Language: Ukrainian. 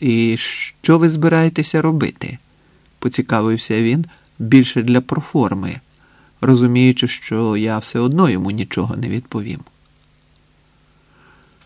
І що ви збираєтеся робити? поцікавився він більше для проформи, розуміючи, що я все одно йому нічого не відповім.